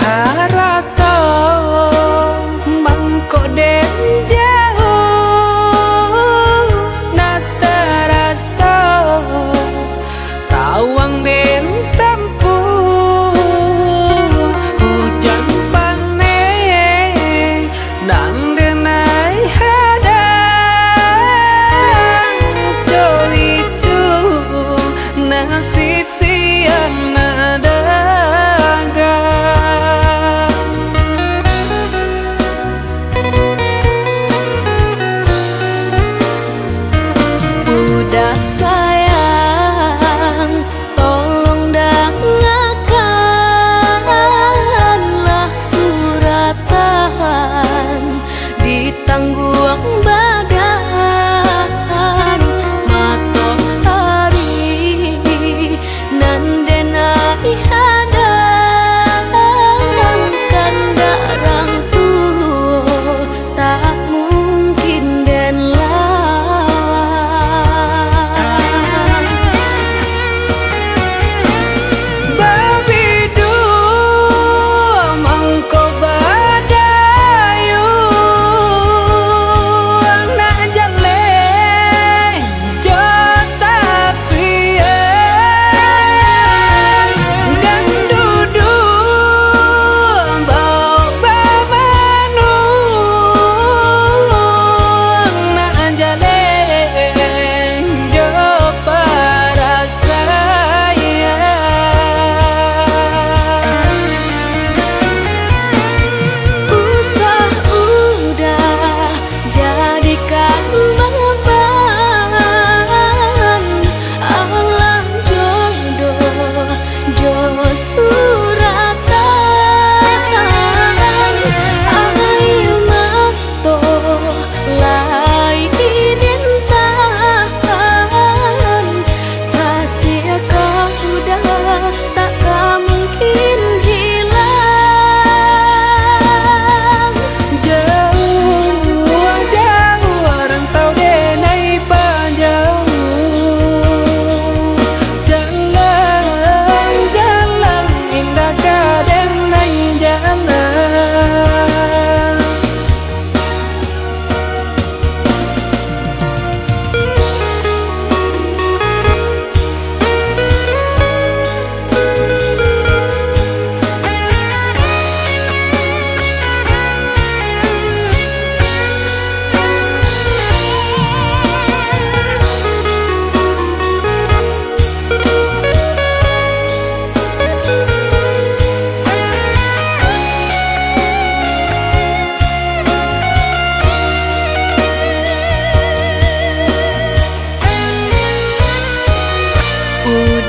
Harato Mong cậu đến tidak sayang Tolong dengarkanlah suratan Ditangguh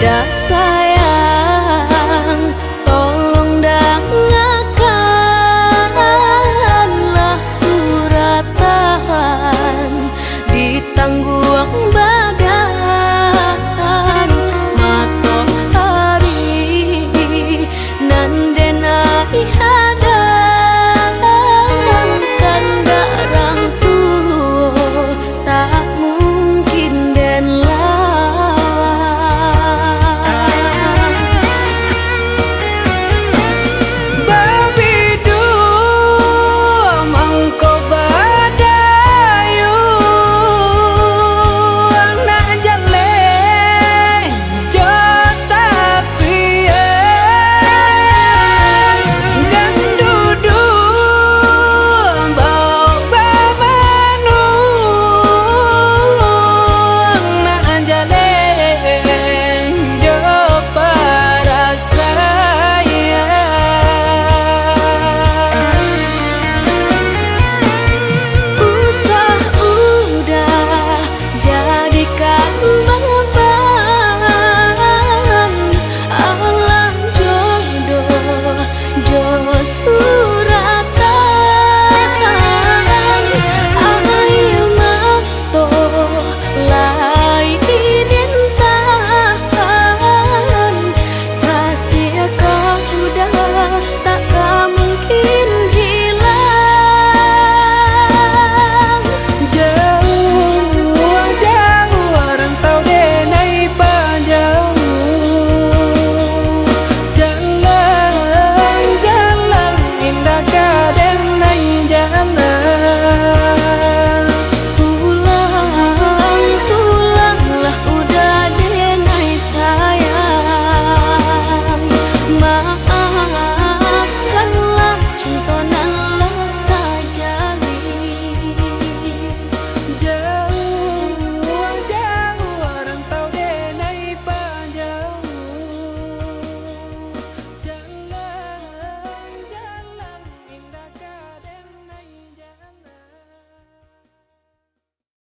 dasar